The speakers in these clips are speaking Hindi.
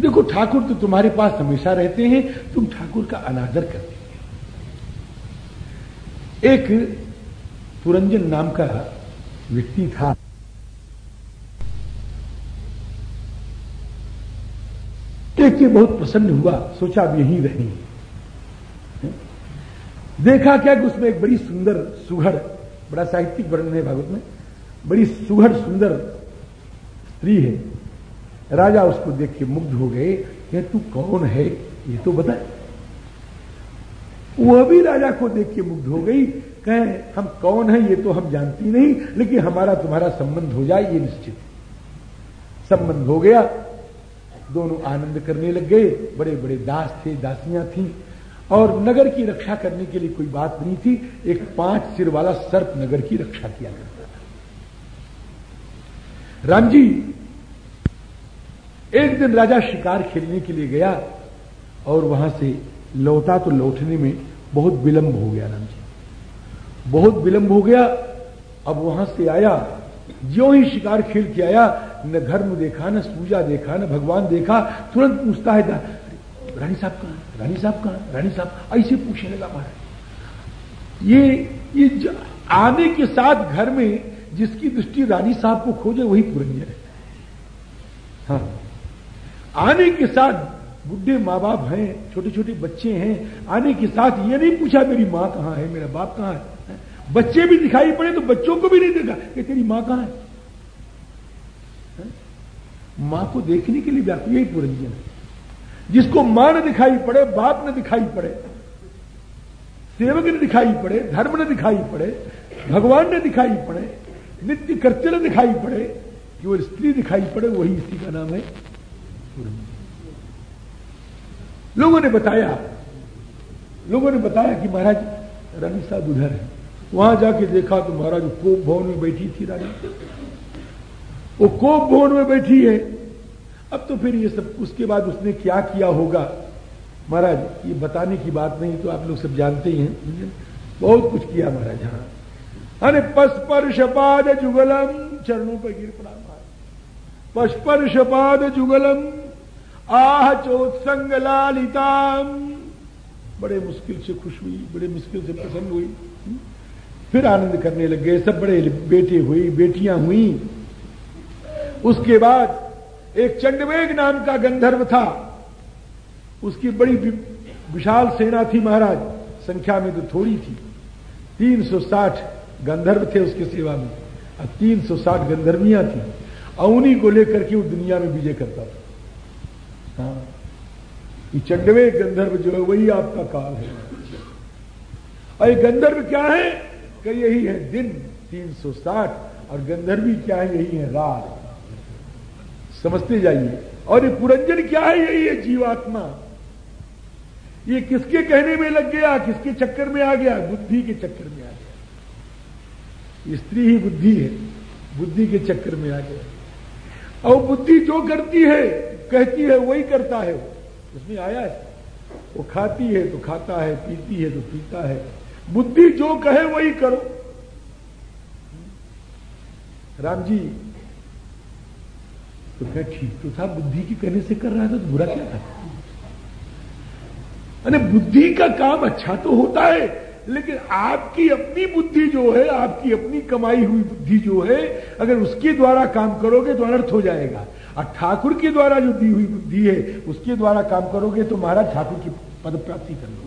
देखो, ठाकुर तो तुम्हारे पास हमेशा रहते हैं, तुम ठाकुर का अनादर करते एक पुरंजन नाम का व्यक्ति था। देख के बहुत प्रसन्न हुआ, सोचा अब यहीं रहेंगे देखा क्या कि उसमें एक बड़ी सुंदर सुघड़, बड़ा साहित्यिक वर्णन है भागवत में, बड़ी सुघड़ सुंदर स्त्री है। राजा उसको देख के मुग्ध हो गए कि तू कौन है? ये तो बता। वह भी राजा को देख के मुग्ध हो गई, कहे, हम कौन है? ये तो हम जानती नहीं, लेकिन हमारा तुम्हारा संबंध हो जाए, ये निश्चित संबंध हो गया, दोनों आनंद करने लग गए बड़े बड़े दास थे, दासियाँ थी, और नगर की रक्षा करने के लिए कोई बात नहीं थी, एक पाँच सिर वाला सर्प नगर की रक्षा किया करता था। राम जी एक दिन राजा शिकार खेलने के लिए गया और वहाँ से लौटा तो लौटने में बहुत विलंब हो गया राम जी। बहुत विलंब हो गया। अब वहाँ से आया जो ही शिकार खेल के आया, न धर्म देखा, न पूजा देखा, न भगवान देखा, तुरंत पूछता है रानी साहब कहा रानी साहब कहा रानी साहब, ऐसे पूछने लगा महाराज। ये ये आने के साथ घर में जिसकी दृष्टि रानी साहब को खोजे, वही पुरंजन है। हाँ। आने के साथ बुढ़े माँ बाप हैं छोटे छोटे बच्चे हैं, आने के साथ ये नहीं पूछा मेरी माँ कहाँ है, मेरा बाप कहाँ है? बच्चे भी दिखाई पड़े तो बच्चों को भी नहीं देखा कि तेरी माँ कहाँ है। माँ को देखने के लिए व्याकुल यही पुरंजन है। जिसको माँ न दिखाई पड़े, बाप न दिखाई पड़े, सेवक न दिखाई पड़े, धर्म न दिखाई पड़े, भगवान न दिखाई पड़े, नित्य कृत्य न दिखाई पड़े, केवल स्त्री दिखाई पड़े, वही इसी का नाम है लोगों ने बताया, लोगों ने बताया कि महाराज, रानी साहब उधर है। वहाँ जाके देखा तो महाराज कोप भवन में बैठी थी रानी। वो कोप भवन में बैठी है। अब तो फिर ये सब, उसके बाद उसने क्या किया होगा? महाराज, ये बताने की बात नहीं तो आप लोग सब जानते ही हैं। बहुत कुछ किया महाराज हाँ। अरे पस्पर्शपाद जुगलम, चरणों पर गिर पड़ा महाराज। पस्पर्शपाद जुगलम आह चोत्संग लालिताम। बड़े मुश्किल से खुश हुई, बड़े मुश्किल से प्रसन्न हुई। फिर आनंद करने लग गए सब बड़े बेटे हुई, बेटियाँ हुई। उसके बाद एक चंडवेग नाम का गंधर्व था। उसकी बड़ी विशाल सेना थी महाराज, संख्या में तो थोड़ी थी। 360 गंधर्व थे उसकी सेवा में। और 360 गंधर्वियाँ थी। और उन्हीं को लेकर के वो दुनिया में विजय करता था। ये चंडवे गंधर्व जो है, वही आपका काल है। और ये गंधर्व क्या है? कि यही है दिन 360 और गंधर्वी क्या है? यही है रात। समझते जाइए। और ये पुरंजन क्या है? यही है जीवात्मा। ये किसके कहने में लग गया? किसके चक्कर में आ गया? बुद्धि के चक्कर में आ गया। स्त्री ही बुद्धि है। बुद्धि के चक्कर में आ गया। और बुद्धि जो करती है कहती है, वही करता है उसमें आया है, वो खाती है तो खाता है, पीती है तो पीता है। बुद्धि जो कहे वही करो। राम जी तो क्या ठीक तो था, बुद्धि की कहने से कर रहा था तो बुरा क्या था? अरे, बुद्धि का काम अच्छा तो होता है, लेकिन आपकी अपनी बुद्धि जो है, आपकी अपनी कमाई हुई बुद्धि जो है, अगर उसके द्वारा काम करोगे तो अनर्थ हो जाएगा। और ठाकुर के द्वारा जो दी हुई बुद्धि है, उसके द्वारा काम करोगे तो महाराज ठाकुर की पद प्राप्ति कर लो।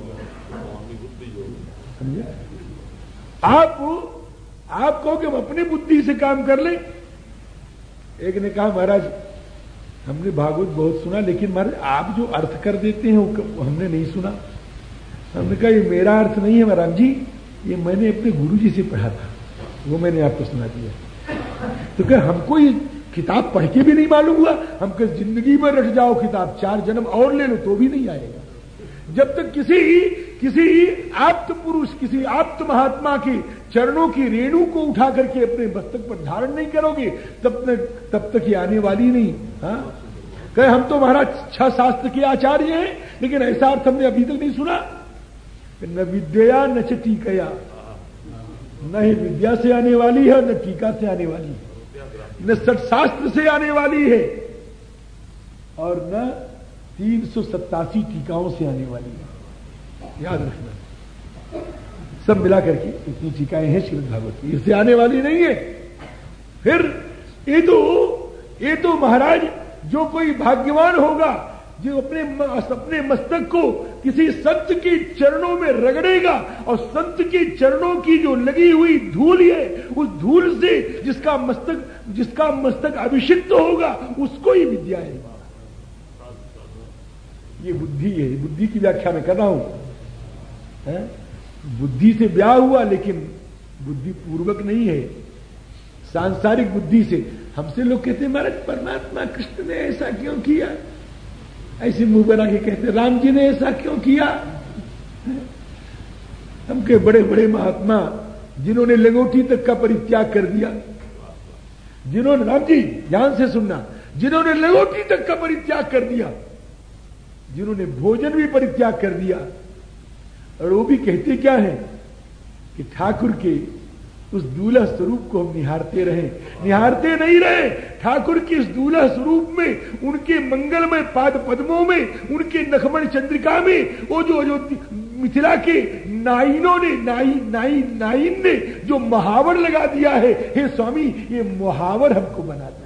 समझे? आप आप कहो कि हम अपनी बुद्धि से काम कर ले। एक ने कहा, महाराज, हमने भागवत बहुत सुना, लेकिन महाराज, आप जो अर्थ कर देते हैं, वो हमने नहीं सुना। हमने कहा, ये मेरा अर्थ नहीं है, महाराज जी, ये मैंने अपने गुरु जी से पढ़ा था। वो मैंने आपको सुना दिया। तो क्या हमको ये किताब पढ़ के भी नहीं मालूम हुआ। हम कल ज़िंदगी में रट जाओ किताब, चार जन्म और ले लो तो भी नहीं आएगा। जब तक किसी किसी आप्त पुरुष, किसी आप्त महात्मा के चरणों की रेणु को उठा करके अपने मस्तक पर धारण नहीं करोगे, तब तक तब तक ये आने वाली नहीं हाँ? कहे, हम तो महाराज छह शास्त्र के आचार्य हैं, लेकिन ऐसा अर्थ हमने अभी तक नहीं सुना। न विद्या, न टीकया। न ही विद्या से आने वाली है, न टीका से आने वाली है। न सटशास्त्र से आने वाली है और न तीन सौ सत्तासी टीकाओं से आने वाली है। याद रखना। सब मिलाकर के इतनी टीकाएँ हैं श्रीमद भागवत की। इससे आने वाली नहीं है। फिर ये तो ये तो महाराज, जो कोई भाग्यवान होगा जो अपने अपने मस्तक को किसी संत के चरणों में रगड़ेगा और संत के चरणों की जो लगी हुई धूल है, उस धूल से जिसका मस्तक जिसका मस्तक अभिषिक्त होगा, उसको ही विद्या है। ये बुद्धि है बुद्धि की व्याख्या में कर रहा हूँ? बुद्धि से ब्याह हुआ, लेकिन बुद्धि पूर्वक नहीं है। सांसारिक बुद्धि से हमसे लोग कहते महाराज, परमात्मा, कृष्ण ने ऐसा क्यों किया? ऐसे मुँह बना के कहते, राम जी ने ऐसा क्यों किया? हम के बड़े बड़े महात्मा, जिन्होंने लंगोटी तक का परित्याग कर दिया, जिन्होंने, राम जी, ध्यान से सुनना, जिन्होंने लंगोटी तक का परित्याग कर दिया, जिन्होंने भोजन भी परित्याग कर दिया, और वो भी कहते क्या है कि ठाकुर के उस दूल्हा स्वरूप को हम निहारते रहे। निहारते नहीं रहे। ठाकुर के इस दूल्हा स्वरूप में, उनके मंगलमय पाद पद्मों में, उनके नखमण चंद्रिका में, वो जो जो मिथिला के नाइनों ने नाई नाई नाइन ने जो महावर लगा दिया है, हे स्वामी, ये मुहावर हमको बना दो।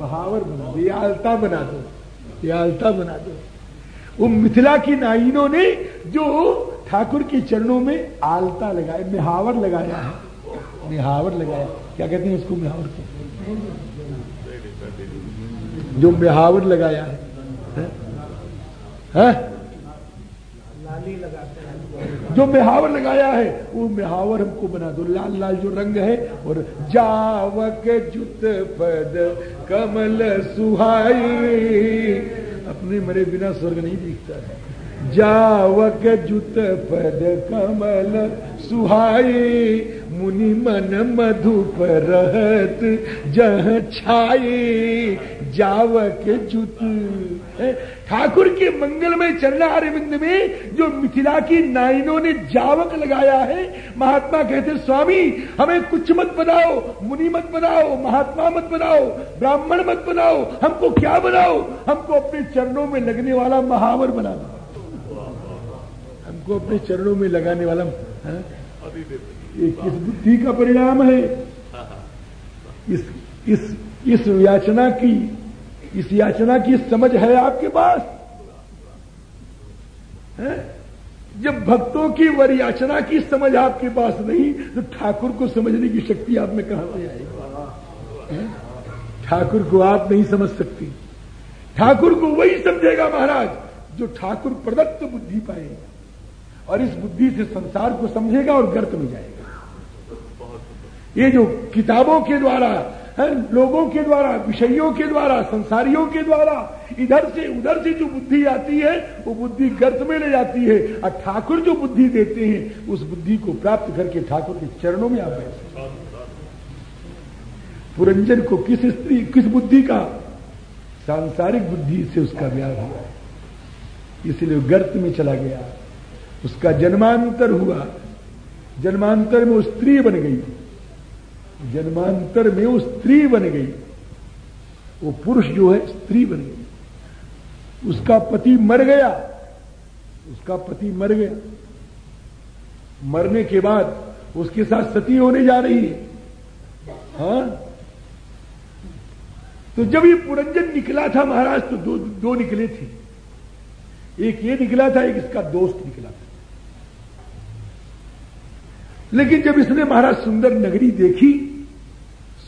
महावर बना दो आलता बना दो। ये आलता बना दो। वो मिथिला की नाइनों ने जो ठाकुर के चरणों में आलता लगाया मिहावर लगाया है। मिहावर लगाया। क्या कहते हैं इसको मिहावर को? जो मिहावर लगाया है, है? है? जो मिहावर लगाया है वो मिहावर हमको बना दो। लाल लाल जो रंग है और जावक जुत पद कमल सुहाई। अपने मरे बिना स्वर्ग नहीं दिखता है। जावक जुत पद कमल सुहाई, मुनि मन मधुप रहत जह जावक जुत ठाकुर के मंगलमय चरणारविंद में जो मिथिला की नाइनों ने जावक लगाया है, महात्मा कहते स्वामी, हमें कुछ मत बनाओ, मुनि मत बनाओ, महात्मा मत बनाओ, ब्राह्मण मत बनाओ, हमको क्या बनाओ? हमको अपने चरणों में लगने वाला महावर बना दो। हमको अपने चरणों में लगाने वाला है? ये किस बुद्धि का परिणाम है? इस इस इस याचना की इस याचना की समझ है आपके पास? है? जब भक्तों की वर याचना की समझ आपके पास नहीं तो ठाकुर को समझने की शक्ति आप में कहाँ से आएगी ठाकुर को आप नहीं समझ सकती। ठाकुर को वही समझेगा महाराज जो ठाकुर प्रदत्त बुद्धि पाएगा। और इस बुद्धि से संसार को समझेगा और गर्त में जाएगा। ये जो किताबों के द्वारा, है, लोगों के द्वारा, विषयों के द्वारा, संसारियों के द्वारा, इधर से उधर से जो बुद्धि आती है, वो बुद्धि गर्त में ले जाती है। और ठाकुर जो बुद्धि देते हैं, उस बुद्धि को प्राप्त करके ठाकुर के चरणों में आप बैठे। पुरंजन को किस स्त्री, किस बुद्धि का? सांसारिक बुद्धि से उसका ब्याह हुआ है। इसलिए गर्त में चला गया। उसका जन्मांतर हुआ। जन्मांतर में वो स्त्री बन गई। जन्मांतर में वो स्त्री बन गई। वो पुरुष जो है, स्त्री बन गई। उसका पति मर गया। उसका पति मर गया। मरने के बाद उसके साथ सती होने जा रही है। हा? तो जब ये पुरंजन निकला था महाराज तो दो दो निकले थे। एक ये निकला था, एक इसका दोस्त निकला था। लेकिन जब इसने महाराज सुंदर नगरी देखी,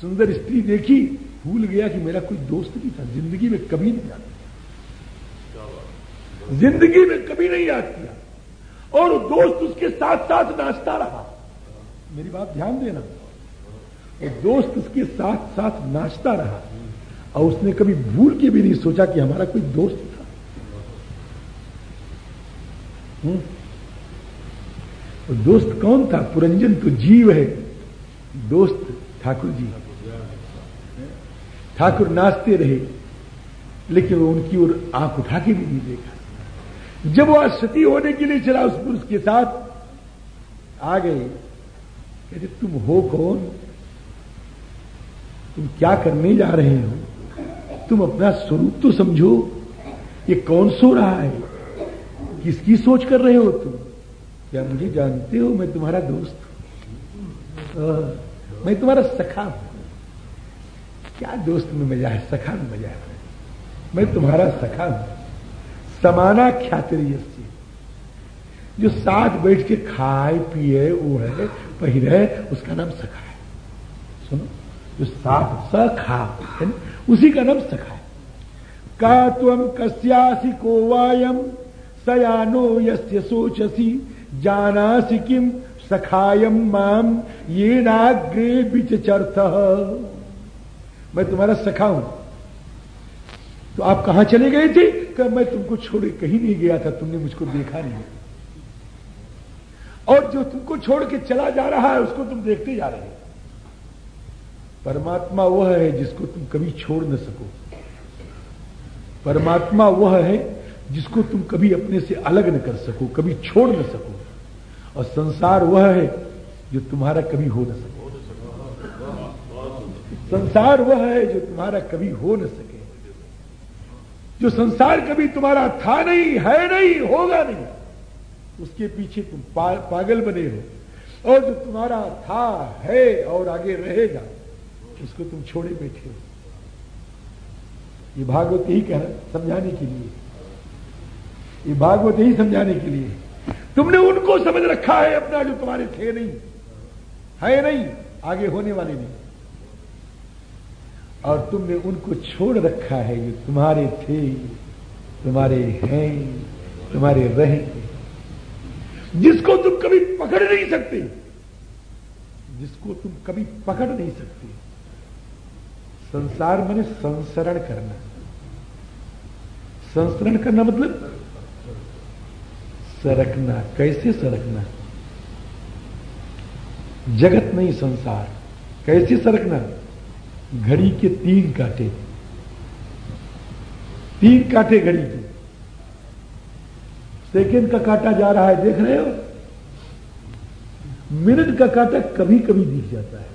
सुंदर स्त्री देखी, भूल गया कि मेरा कोई दोस्त नहीं था। ज़िंदगी में कभी नहीं याद किया। ज़िंदगी में कभी नहीं याद किया। और दोस्त उसके साथ साथ नाचता रहा। मेरी बात ध्यान देना। वो दोस्त उसके साथ साथ नाचता रहा। और उसने कभी भूल के भी नहीं सोचा कि हमारा कोई दोस्त था। हुँ? दोस्त कौन था? पुरंजन तो जीव है। दोस्त ठाकुर जी। ठाकुर नाचते रहे, लेकिन वो उनकी ओर आँख उठा के भी नहीं देखा। जब वो सती होने के लिए चला उस पुरुष के साथ, आ गए। कहते, तुम हो कौन? तुम क्या करने जा रहे हो? तुम अपना स्वरूप तो समझो। ये कौन सो रहा है? किसकी सोच कर रहे हो तुम? क्या मुझे जानते हो, मैं तुम्हारा दोस्त हूँ। मैं तुम्हारा सखा हूँ। क्या दोस्त में मज़ा है? सखा में मज़ा है। मैं तुम्हारा सखा हूँ। समाना ख्यातरीय जो। साथ बैठ के खाए, पिए, वो है पहिरे उसका नाम सखा है। सुनो, जो साथ सखा है उसी का नाम सखा है। का तम कस्यासी को वायम सयानो यस्य सोचसी जानासी किम सखायम माम ये नाग्रे बिच चर्थ मैं तुम्हारा सखा हूँ। तो आप कहाँ चले गए थे? कि मैं तुमको छोड़े कहीं नहीं गया था, तुमने मुझको देखा नहीं। और जो तुमको छोड़ के चला जा रहा है, उसको तुम देखते जा रहे हो। परमात्मा वह है जिसको तुम कभी छोड़ न सको। परमात्मा वह है जिसको तुम कभी अपने से अलग न कर सको कभी छोड़ न सको। और संसार वह है जो तुम्हारा कभी हो न सको। संसार वह है जो तुम्हारा कभी हो न सके। जो संसार कभी तुम्हारा था नहीं है नहीं होगा नहीं उसके पीछे तुम पा, पागल बने हो। और जो तुम्हारा था है और आगे रहेगा उसको तुम छोड़े बैठे हो। ये भागवत यही कह समझाने के लिए। ये भागवत यही समझाने के लिए। तुमने उनको समझ रखा है, अपना जो तुम्हारे थे नहीं। है नहीं, आगे होने वाले नहीं। और तुमने उनको छोड़ रखा है जो तुम्हारे थे, तुम्हारे हैं, तुम्हारे रहेंगे जिसको तुम कभी पकड़ नहीं सकते, जिसको तुम कभी पकड़ नहीं सकते, संसार मैंने संसरण करना। संसरण करना मतलब सरकना, कैसे सरकना? जगत नहीं संसार, कैसे सरकना? घड़ी के तीन कांटे। तीन काटे घड़ी के। सेकेंड का कांटा जा रहा है, देख रहे हो? मिनट का कांटा कभी कभी दिख जाता है।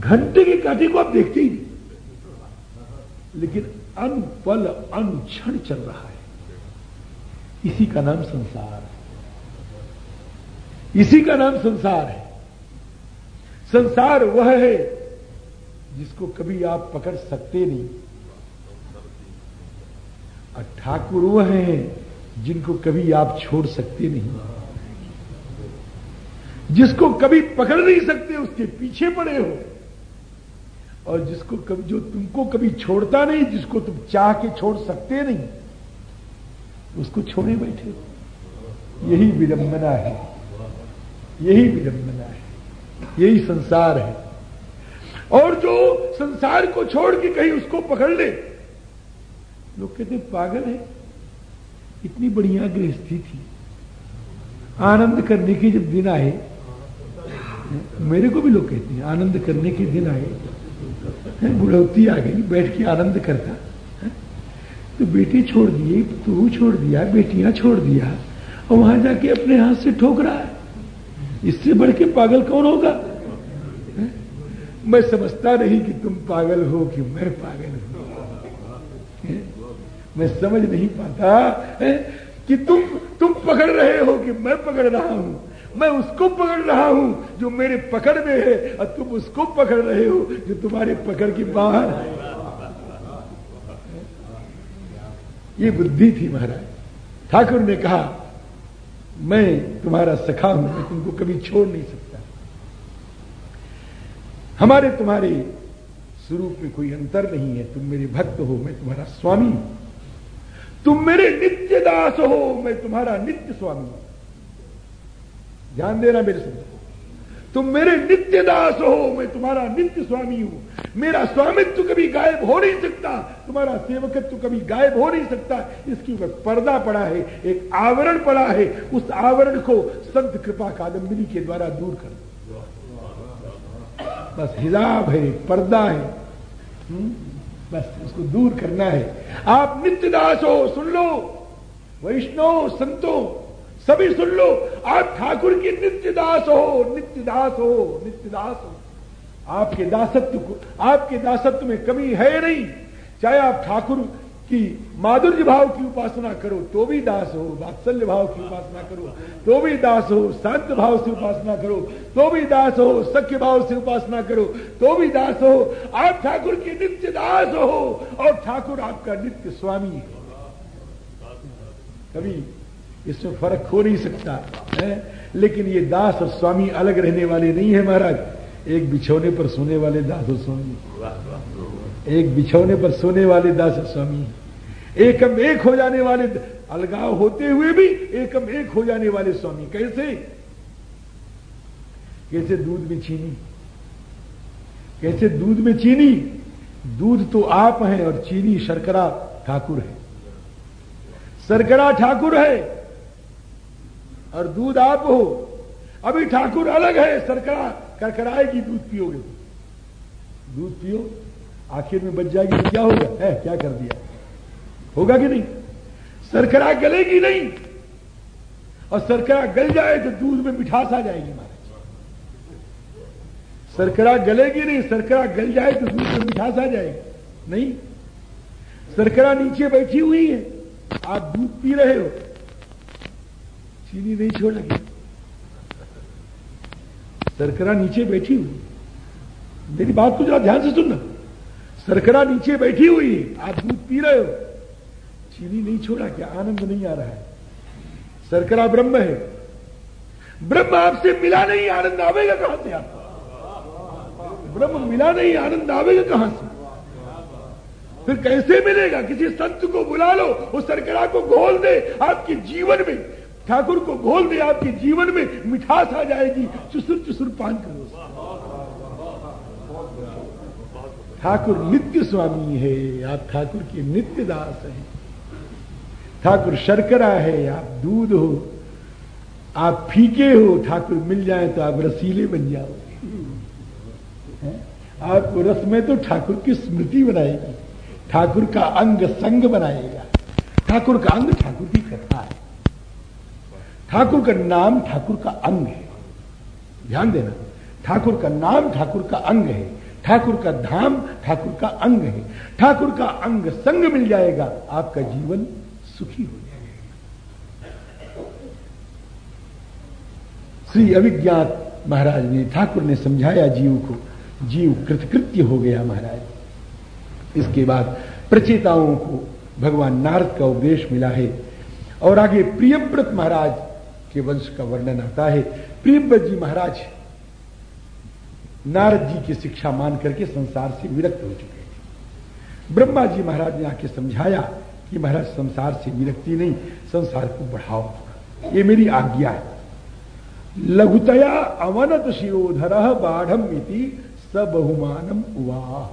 घंटे के कांटे को आप देखते ही नहीं। लेकिन अनपल, अनुक्षण चल रहा है। इसी का नाम संसार है। इसी का नाम संसार है। संसार वह है जिसको कभी आप पकड़ सकते नहीं। और ठाकुर वह है जिनको कभी आप छोड़ सकते नहीं। जिसको कभी पकड़ नहीं सकते, उसके पीछे पड़े हो। और जिसको कभी जो तुमको कभी छोड़ता नहीं, जिसको तुम चाह के छोड़ सकते नहीं। उसको छोड़े बैठे यही विडंबना है। यही विडंबना है। यही संसार है। और जो संसार को छोड़ के कहीं उसको पकड़ ले, लोग कहते पागल है। इतनी बढ़िया गृहस्थी थी। आनंद करने के जब दिन आए, मेरे को भी लोग कहते हैं, आनंद करने के दिन आए बुढ़ौती आ गई, बैठ के आनंद करता। तो बेटी छोड़ दिए, तू छोड़ दिया, बेटियाँ छोड़ दिया, और वहाँ जाके अपने हाथ से ठोक रहा है। इससे बढ़ के पागल कौन होगा? मैं समझता नहीं कि तुम पागल हो, कि मैं पागल हूँ? मैं समझ नहीं पाता, है? कि तुम तुम पकड़ रहे हो कि मैं पकड़ रहा हूँ। मैं उसको पकड़ रहा हूँ जो मेरे पकड़ में है, और तुम उसको पकड़ रहे हो जो तुम्हारे पकड़ के बाहर है। ये बुद्धि थी महाराज। ठाकुर ने कहा, मैं तुम्हारा सखा हूँ, मैं तुमको कभी छोड़ नहीं सकता। हमारे तुम्हारे स्वरूप में कोई अंतर नहीं है। तुम मेरे भक्त हो, मैं तुम्हारा स्वामी हूँ। तुम मेरे नित्य दास हो, मैं तुम्हारा नित्य स्वामी हूँ। ध्यान देना मेरे समझ तुम मेरे नित्य दास हो, मैं तुम्हारा नित्य स्वामी हूँ। मेरा स्वामित्व कभी गायब हो नहीं सकता, तुम्हारा सेवकत्व कभी गायब हो नहीं सकता। इसके ऊपर पर्दा पड़ा है, एक आवरण पड़ा है, उस आवरण को संत कृपा कादम्बिनी के द्वारा दूर कर दो। बस हिजाब है, पर्दा है? हम्म? बस उसको दूर करना है। आप नित्य दास हो, सुन लो। वैष्णव संतो सभी सुन लो, आप ठाकुर की नित्य दास हो नित्य दास हो नित्य दास हो। आपके दासत्व को आपके दासत्व में कमी है नहीं। चाहे आप ठाकुर की माधुर्य भाव की उपासना करो तो भी दास हो, वात्सल्य भाव की उपासना करो तो भी दास हो, शांत भाव से उपासना करो तो भी दास हो, सख्य भाव से उपासना करो तो भी दास हो। आप ठाकुर के नित्य दास हो, और ठाकुर आपका नित्य स्वामी है। कभी इसमें फ़र्क हो नहीं सकता, है? लेकिन ये दास और स्वामी अलग रहने वाले नहीं है महाराज। एक बिछौने पर सोने वाले दास और स्वामी। एक बिछौने पर सोने वाले दास और स्वामी। एकम एक हो जाने वाले अलगाव होते हुए भी एकम एक हो जाने वाले स्वामी। कैसे? कैसे दूध में चीनी? कैसे दूध में चीनी? दूध तो आप हैं और चीनी शर्करा ठाकुर है। शर्करा ठाकुर है। और दूध आप हो। अभी ठाकुर अलग है, सरकार करकराएगी, दूध पियोगे। दूध पियो, आखिर में बच जाएगी तो क्या होगा है, क्या कर दिया? होगा कि नहीं? सरकरा गलेगी नहीं। और सरकरा गल जाए तो दूध में मिठास आ जाएगी, महाराज। सरकरा गलेगी नहीं, सरकरा गल जाए तो दूध में मिठास आ जाएगी। नहीं? सरकरा नीचे बैठी हुई है। आप दूध पी रहे हो। चीनी नहीं छोड़ेगी। सरकरा नीचे बैठी हुई। मेरी बात को जरा ध्यान से सुनना। सरकरा नीचे बैठी हुई, आप दूध पी रहे हो। चीनी नहीं छोड़ा क्या आनंद नहीं आ रहा है। सरकरा ब्रह्म है। ब्रह्म आपसे मिला नहीं, आनंद आवेगा कहाँ से आपको? ब्रह्म मिला नहीं, आनंद आवेगा कहाँ से? फिर कैसे मिलेगा? किसी संत को बुला लो उस सरकरा को घोल दे आपके जीवन में। ठाकुर को घोल दे, आपके जीवन में मिठास आ जाएगी। चुसुर चुसुर पान करो। ठाकुर नित्य स्वामी है, आप ठाकुर के नित्य दास हैं। ठाकुर शर्करा है, आप दूध हो, आप फीके हो, ठाकुर मिल जाए तो आप रसीले बन जाओगे। आपको रस में तो ठाकुर की स्मृति बनाएगी। ठाकुर का अंग संग बनाएगा। ठाकुर का अंग ठाकुर की कथा ठाकुर का नाम ठाकुर का अंग है। ध्यान देना, ठाकुर का नाम ठाकुर का अंग है, ठाकुर का धाम ठाकुर का अंग है। ठाकुर का अंग संग मिल जाएगा, आपका जीवन सुखी हो जाएगा। श्री अभिज्ञात महाराज ने, ठाकुर ने समझाया जीव को, जीव कृतकृत्य हो गया महाराज। इसके बाद प्रचेताओं को भगवान नारद का उपदेश मिला है और आगे प्रियव्रत महाराज के वंश का वर्णन आता है। प्रियव्रत जी महाराज नारद जी की शिक्षा मान करके संसार से विरक्त हो चुके थे ब्रह्मा जी महाराज ने आके समझाया कि महाराज, संसार से विरक्ति नहीं, संसार को बढ़ाओ। ये मेरी आज्ञा है। लघुतया अवनत शिरोधर बाढ़ सबहुमानम उवाह।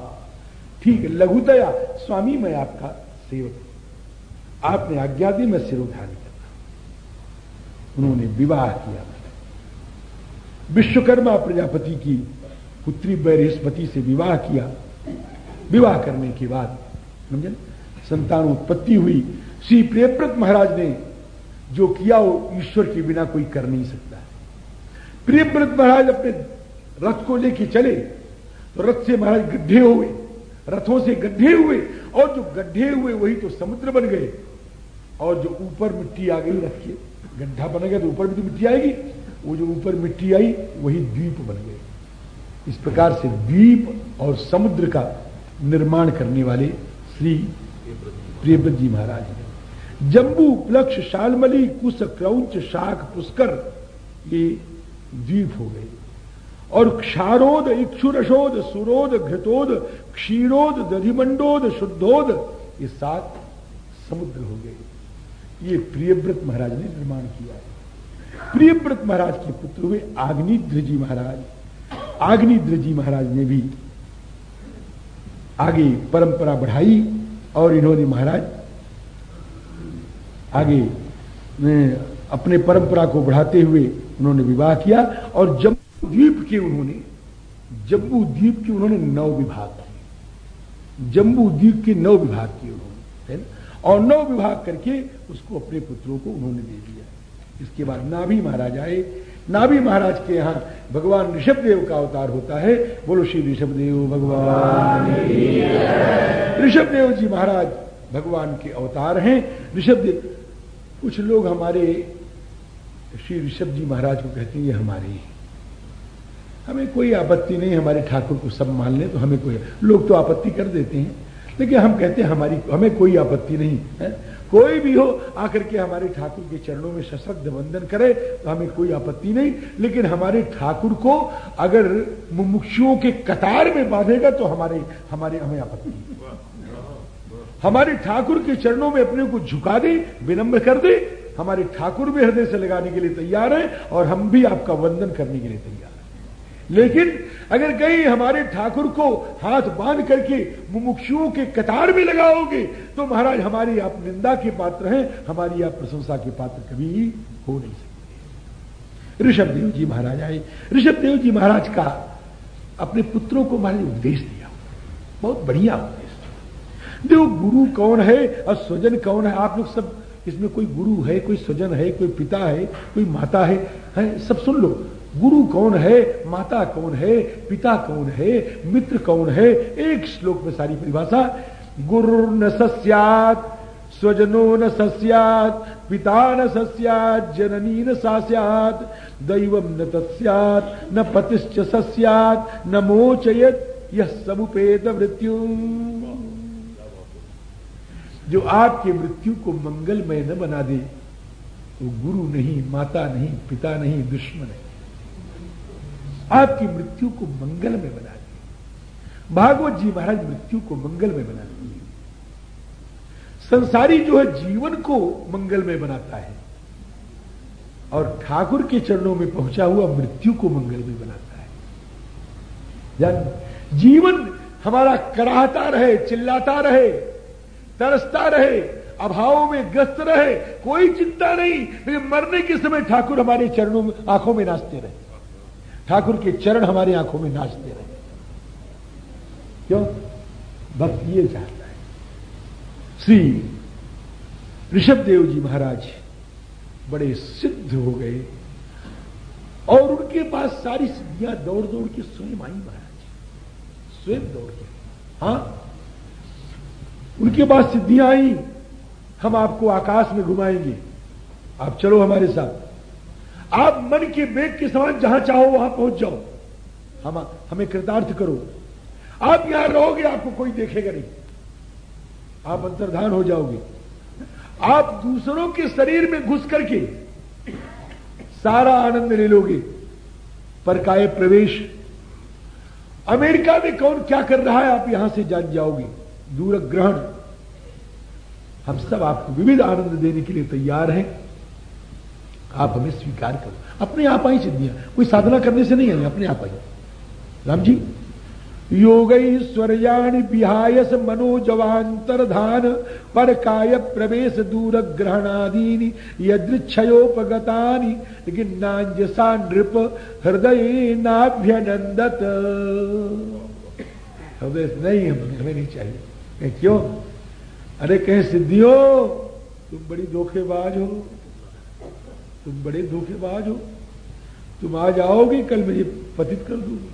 ठीक है लघुतया। स्वामी, मैं आपका सेवक आपने आज्ञा दी, मैं सिरोधान करता उन्होंने विवाह किया। विश्वकर्मा प्रजापति की पुत्री बृहस्पति से विवाह किया। विवाह करने के बाद, समझे संतान उत्पत्ति हुई। श्री प्रियव्रत महाराज ने जो किया, वो ईश्वर के बिना कोई कर नहीं सकता। है प्रियव्रत महाराज अपने रथ को लेके चले तो रथ से महाराज गड्ढे हुए रथों से गड्ढे हुए, और जो गड्ढे हुए, वही तो समुद्र बन गए, और जो ऊपर मिट्टी आ गई के। गड्ढा बन गया तो ऊपर भी तो मिट्टी आएगी। वो जो ऊपर मिट्टी आई, वही द्वीप बन गए। इस प्रकार से द्वीप और समुद्र का निर्माण करने वाले श्री प्रियव्रत जी महाराज जम्बू प्लक्ष शालमली कुश क्रौच, शाख, पुष्कर, ये द्वीप हो गए। और क्षारोद, इक्षुरशोद, सुरोद, घृतोद, क्षीरोद, दधिमंडोद, शुद्धोद, ये सात समुद्र हो गए। ये प्रियव्रत महाराज ने निर्माण किया है। प्रियव्रत महाराज के पुत्र हुए आग्निद्र जी महाराज। आग्निद्र जी महाराज ने भी आगे परंपरा बढ़ाई और इन्होंने महाराज आगे अपने परंपरा को बढ़ाते हुए उन्होंने विवाह किया और जम्मू द्वीप के उन्होंने जम्मू द्वीप के उन्होंने नौ विभाग किए। जम्बू द्वीप के नौ विभाग किए उन्होंने, है ना? और नौ विभाग करके उसको अपने पुत्रों को उन्होंने दे दिया। इसके बाद नाभि महाराज आए। नाभि महाराज के यहाँ भगवान ऋषभदेव का अवतार होता है। बोलो, श्री ऋषभदेव भगवान। ऋषभदेव जी महाराज भगवान के अवतार हैं। ऋषभ कुछ लोग हमारे श्री ऋषभ जी महाराज को कहते हैं, ये हमारे हमें कोई आपत्ति नहीं, हमारे ठाकुर को सब मान ले तो हमें कोई लोग तो आपत्ति कर देते हैं। लेकिन हम कहते हैं, हमारी, हमें कोई आपत्ति नहीं है। कोई भी हो, आकर के हमारे ठाकुर के चरणों में सशक्त वंदन करे तो हमें कोई आपत्ति नहीं। लेकिन हमारे ठाकुर को अगर मुमुक्षुओं के कतार में बांधेगा तो हमारे हमारे, हमें आपत्ति हमारे ठाकुर के चरणों में अपने को झुका दे विनम्र कर दे, हमारे ठाकुर भी हृदय से लगाने के लिए तैयार है, और हम भी आपका वंदन करने के लिए तैयार लेकिन अगर कहीं हमारे ठाकुर को हाथ बाँध करके मुमुक्षुओं के कतार में लगाओगे तो महाराज हमारी आप निंदा के पात्र हैं हमारी आप प्रशंसा के पात्र कभी हो नहीं सकते। ऋषभदेव जी महाराज आए। ऋषभदेव जी महाराज का अपने पुत्रों को महाराज उपदेश दिया। बहुत बढ़िया उपदेश देखो गुरु कौन है और स्वजन कौन है? आप लोग सब इसमें कोई गुरु है कोई स्वजन है कोई पिता है कोई माता है, है? सब सुन लो। गुरु कौन है, माता कौन है, पिता कौन है, मित्र कौन है? एक श्लोक में सारी परिभाषा। गुरु न सस्यात, स्वजनो न सस्यात, पिता न सस्यात, जननी न सास्यात, दैव न तस्यात, न पतिश्च सस्यात, न मोचयत यह समुपेत मृत्यु। जो आपके मृत्यु को मंगलमय न बना दे वो तो गुरु नहीं, माता नहीं, पिता नहीं, दुश्मन है। आपकी मृत्यु को मंगल में बना दिए भागवत जी महाराज मृत्यु को मंगल में बना दिए। संसारी जो है जीवन को मंगल में बनाता है। और ठाकुर के चरणों में पहुँचा हुआ मृत्यु को मंगल में बनाता है। जान जीवन हमारा कराहता रहे, चिल्लाता रहे, तरसता रहे, अभाव में ग्रस्त रहे, कोई चिंता नहीं। मरने के समय ठाकुर हमारे चरणों में, आँखों में नाचते रहे। ठाकुर के चरण हमारी आँखों में नाचते रहे। क्यों? भक्त ये चाहता है। श्री ऋषभ देव जी महाराज बड़े सिद्ध हो गए और उनके पास सारी सिद्धियाँ दौड़ दौड़ के स्वयं आई महाराज। स्वयं दौड़ के। हाँ? उनके पास सिद्धियाँ आई। हम आपको आकाश में घुमाएँगे। आप चलो हमारे साथ। आप मन के बेग के समान जहाँ चाहो वहाँ पहुँच जाओ। हम, हमें कृतार्थ करो। आप यहाँ रहोगे, आपको कोई देखेगा नहीं। आप अंतर्धान हो जाओगे। आप दूसरों के शरीर में घुस करके सारा आनंद ले लोगे। पर काय प्रवेश? अमेरिका में कौन क्या कर रहा है, आप यहाँ से जान जाओगे। दूर ग्रहण हम सब आपको विविध आनंद देने के लिए तैयार हैं। आप हमें स्वीकार करो। अपने आप आई सिद्धियाँ। कोई साधना करने से नहीं आई, अपने आप आई। राम जी, योग स्वर्याणि विहायस मनोजवांतरधान पर काय प्रवेश दूर ग्रहणादीनि यदृक्षयोपगता लेकिन नांजसा नृप हृदय नाभ्यनंदत हृदय नहीं, हमें हमें नहीं चाहिए। क्यों? अरे कहे, सिद्धियों, तुम बड़ी धोखेबाज हो। तुम बड़े धोखेबाज हो। तुम आज आओगे, कल मुझे पतित कर दूँगी।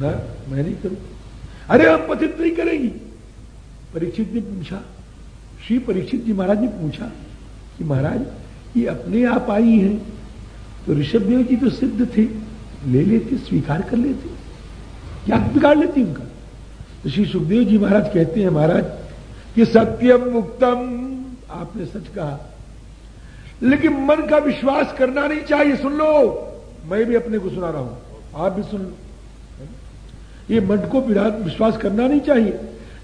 ना, मैं नहीं करूँ। अरे हम पतित नहीं करेंगी। परीक्षित ने पूछा, श्री परीक्षित जी महाराज ने पूछा कि महाराज, ये अपने आप आई हैं। तो ऋषभदेव जी तो सिद्ध थे, ले लेते, स्वीकार कर लेते। क्या बिगाड़ लेती उनका? तो श्री सुखदेव जी महाराज कहते हैं, महाराज, कि सत्यम मुक्तम, आपने सच कहा। लेकिन मन का विश्वास करना नहीं चाहिए, सुन लो। मैं भी अपने को सुना रहा हूँ। आप भी सुन लो। ये मन को विश्वास करना नहीं चाहिए।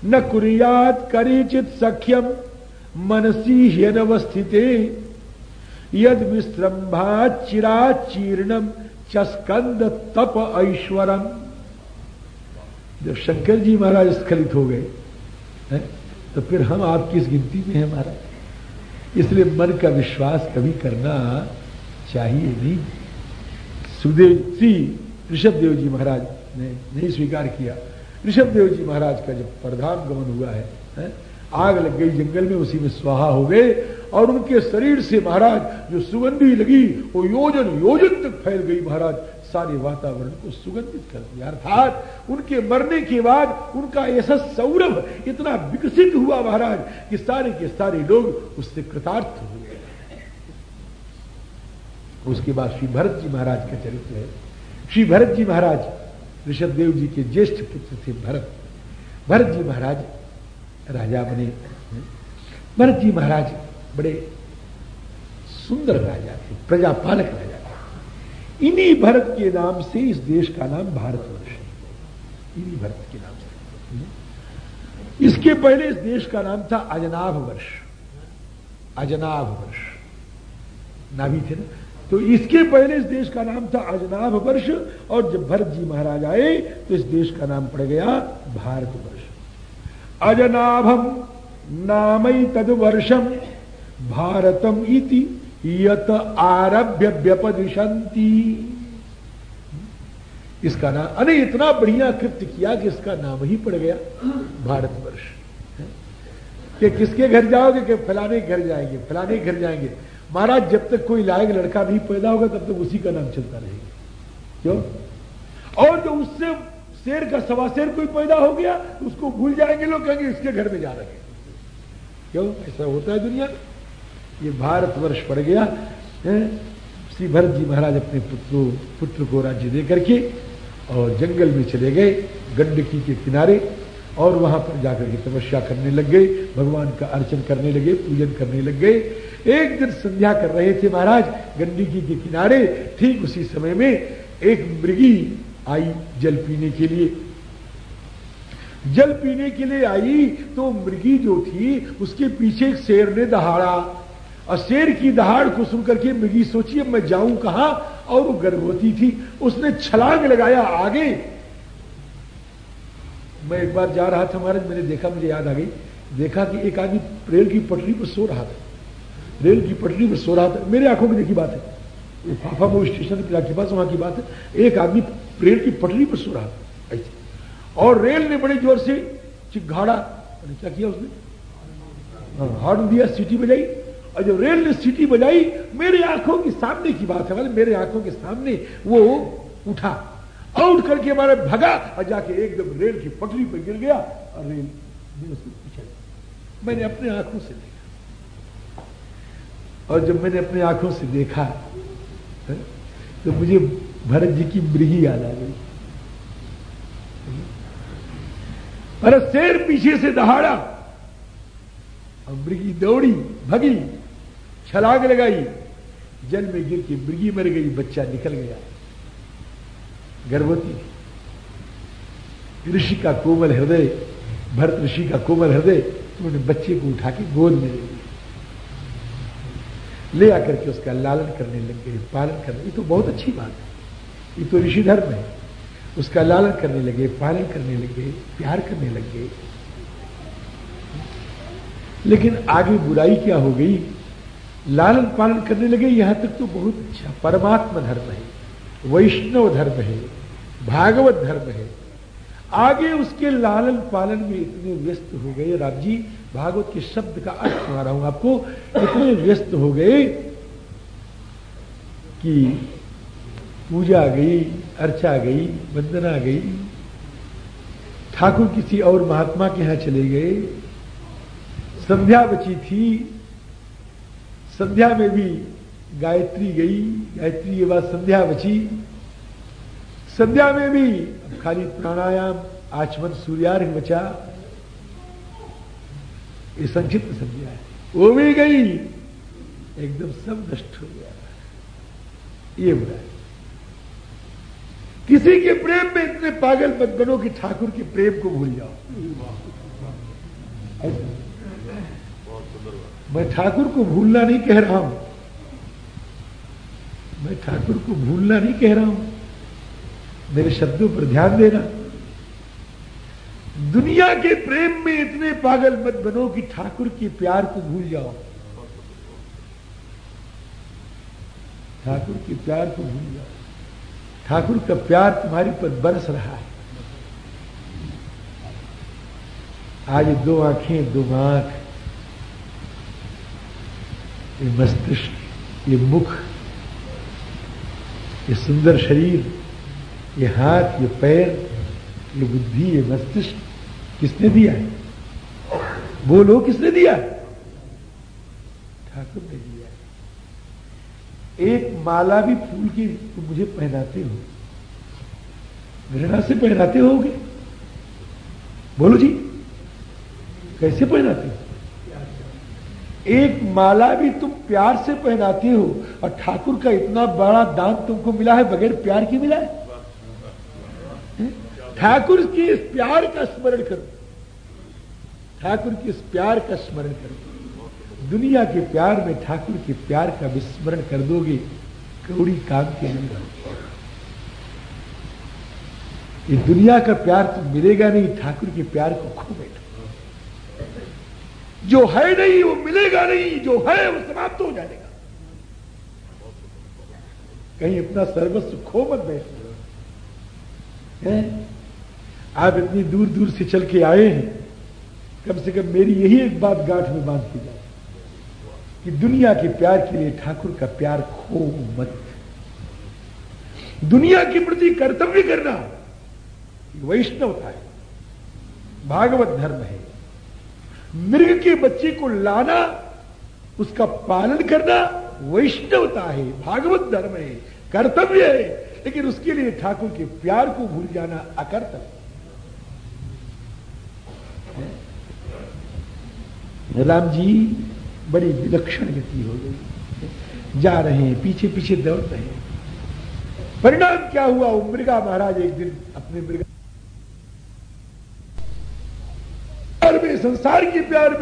न कुरियात करीचित सख्यम, मनसी ह्यनवस्थित। यद विश्रम्भा चिरा चीर्णम चस्कंद तप ऐश्वरम। जब शंकर जी महाराज स्खलित हो गए तो फिर हम आपकी इस गिनती में हैं, महाराज। इसलिए मन का विश्वास कभी करना चाहिए नहीं। सुखदेव सी ऋषभदेव जी महाराज ने नहीं स्वीकार किया। ऋषभदेव जी महाराज का जब प्रधान गमन हुआ है, है आग लग गई जंगल में उसी में स्वाहा हो गए और उनके शरीर से महाराज जो सुगंधी लगी वो योजन योजन तक फैल गई महाराज। सारे वातावरण को सुगंधित कर दिया। अर्थात उनके मरने के बाद उनका ऐसा सौरभ इतना विकसित हुआ महाराज कि सारे के सारे लोग उससे कृतार्थ हुए उसके बाद श्री भरत जी महाराज का चरित्र है। श्री भरत जी महाराज ऋषभदेव जी के ज्येष्ठ पुत्र थे भरत। भरत जी महाराज राजा बने। भरत जी महाराज बड़े सुंदर राजा थे, प्रजापालक राजा इन्हीं भरत के नाम से इस देश का नाम भारतवर्ष है। इन्हीं भरत के नाम से। इसके पहले इस देश का नाम था अजनाभ वर्ष अजनाभ वर्ष नाभी थे ना? तो इसके पहले इस देश का नाम था अजनाभ वर्ष और जब भरत जी महाराज आए तो इस देश का नाम पड़ गया भारतवर्ष। अजनाभम नामई तद वर्षम भारतम इति। यत आरभ्य व्यपदिशंती इसका नाम अरे इतना बढ़िया कृत्य किया कि इसका नाम ही पड़ गया भारतवर्ष। कि किसके घर जाओगे कि फलाने घर जाएँगे, फलाने घर जाएँगे। महाराज, जब तक कोई लायक लड़का नहीं पैदा होगा, तब तक उसी का नाम चलता रहेगा। क्यों? और जो उससे शेर का सवा शेर कोई पैदा हो गया, उसको भूल जाएँगे लोग, कहेंगे इसके घर में जा रहे क्यों? ऐसा होता है दुनिया में। ये भारतवर्ष पड़ गया श्री भरत जी महाराज अपने पुत्र पुत्र को राज्य दे करके और जंगल में चले गए, गंडकी के किनारे, और वहाँ पर जाकर के तपस्या करने लग गए, भगवान का अर्चन करने लगे, पूजन करने लग गए। एक दिन संध्या कर रहे थे महाराज, गंडकी के किनारे, ठीक उसी समय में एक मृगी आई जल पीने के लिए। जल पीने के लिए आई तो मृगी जो थी, उसके पीछे एक शेर ने दहाड़ा। और शेर की दहाड़ को सुनकर के मृगी सोचिए मैं जाऊँ कहा? और वो गर्भवती थी। उसने छलांग लगाया आगे। मैं एक बार जा रहा था महाराज मैंने देखा मुझे याद आ गई। देखा कि एक आदमी रेल की पटरी पर सो रहा था। रेल की पटरी पर सो रहा था। मेरे आँखों में देखी बात है। फाफा वो स्टेशन के पास वहाँ की बात है। एक आदमी रेल की पटरी पर सो रहा था। ऐसे। और रेल ने बड़े ज़ोर से चिघाड़ा। क्या किया उसने? हॉर्न हाँ, दिया सीटी बजाई और जब रेल ने सीटी बजाई, मेरे आँखों के सामने की बात है मेरे आँखों के सामने वो उठा आउट करके हमारे भगा और जाके एकदम रेल की पटरी पर गिर गया और रेल ने मैंने अपने आँखों से देखा। और जब मैंने अपने आँखों से देखा तो मुझे भरत जी की मृगी याद आ गई। अरे शेर पीछे से दहाड़ा और मृगी दौड़ी, भगी। छलांग लगाई। जल में गिर के मृगी मर गई, बच्चा निकल गया। गर्भवती। ऋषि का कोमल हृदय, भरत ऋषि का कोमल हृदय, उन्होंने बच्चे को उठा के गोद में ले लिया। ले आकर के उसका लालन करने लग गए, पालन करने। ये तो बहुत अच्छी बात है। ये तो ऋषि धर्म है। उसका लालन करने लगे, पालन करने लगे, प्यार करने लग गए। लेकिन आगे बुराई क्या हो गई? लालन पालन करने लगे, यहाँ तक तो बहुत अच्छा। परमात्मा धर्म है, वैष्णव धर्म है, भागवत धर्म है। आगे उसके लालन पालन में इतने व्यस्त हो गए। राम जी, भागवत के शब्द का अर्थ सुना रहा हूँ आपको। इतने व्यस्त हो गए कि पूजा गई, अर्चा गई, वंदना गई। ठाकुर किसी और महात्मा के यहाँ चले गए। संध्या बची थी संध्या में भी गायत्री गई, गायत्री के बाद संध्या बची। संध्या में भी खाली प्राणायाम, आचमन, सूर्यार्घ बचा। ये संक्षिप्त संध्या है। वो भी गई, एकदम सब नष्ट हो गया। ये बुरा है। किसी के प्रेम में इतने पागल मत बनो कि ठाकुर के प्रेम को भूल जाओ। मैं ठाकुर को भूलना नहीं कह रहा हूँ। मैं ठाकुर को भूलना नहीं कह रहा हूँ। मेरे शब्दों पर ध्यान देना। दुनिया के प्रेम में इतने पागल मत बनो कि ठाकुर के प्यार को भूल जाओ। ठाकुर के प्यार को भूल जाओ। ठाकुर का प्यार तुम्हारी पर बरस रहा है। आज दो आँखें, दो आँख ये मस्तिष्क, ये मुख, ये सुंदर शरीर, ये हाथ, ये पैर, ये बुद्धि, ये मस्तिष्क किसने दिया है? बोलो किसने दिया ठाकुर ने दिया है। एक माला भी फूल की तुम मुझे पहनाते हो। घृणा से पहनाते होगे? बोलो जी, कैसे पहनाते हो? एक माला भी तुम प्यार से पहनाती हो और ठाकुर का इतना बड़ा दान तुमको मिला है, बगैर प्यार की मिला है? ठाकुर के इस प्यार का स्मरण करो। ठाकुर के इस प्यार का स्मरण करो। दुनिया के प्यार में ठाकुर के प्यार का विस्मरण कर दोगे, कौड़ी काम के नहीं रहो ये दुनिया का प्यार तो मिलेगा नहीं, ठाकुर के प्यार को खो बैठो। जो है नहीं, वो मिलेगा नहीं, जो है वो समाप्त हो जाएगा। कहीं अपना सर्वस्व खो मत बैठो आप इतनी दूर दूर से चल के आए हैं, कम से कम मेरी यही एक बात गांठ में बाँध की जाए कि दुनिया के प्यार के लिए ठाकुर का प्यार खो मत। दुनिया के प्रति कर्तव्य करना वैष्णवता है, भागवत धर्म है। मृग के बच्चे को लाना, उसका पालन करना वैष्णवता है, भागवत धर्म है, कर्तव्य है। लेकिन उसके लिए ठाकुर के प्यार को भूल जाना अकर्तव्य। राम जी, बड़ी विलक्षण गति हो गई। जा रहे हैं पीछे पीछे दौड़ रहे हैं। परिणाम क्या हुआ? वो मृगा महाराज एक दिन अपने मृगा में संसार के प्यार में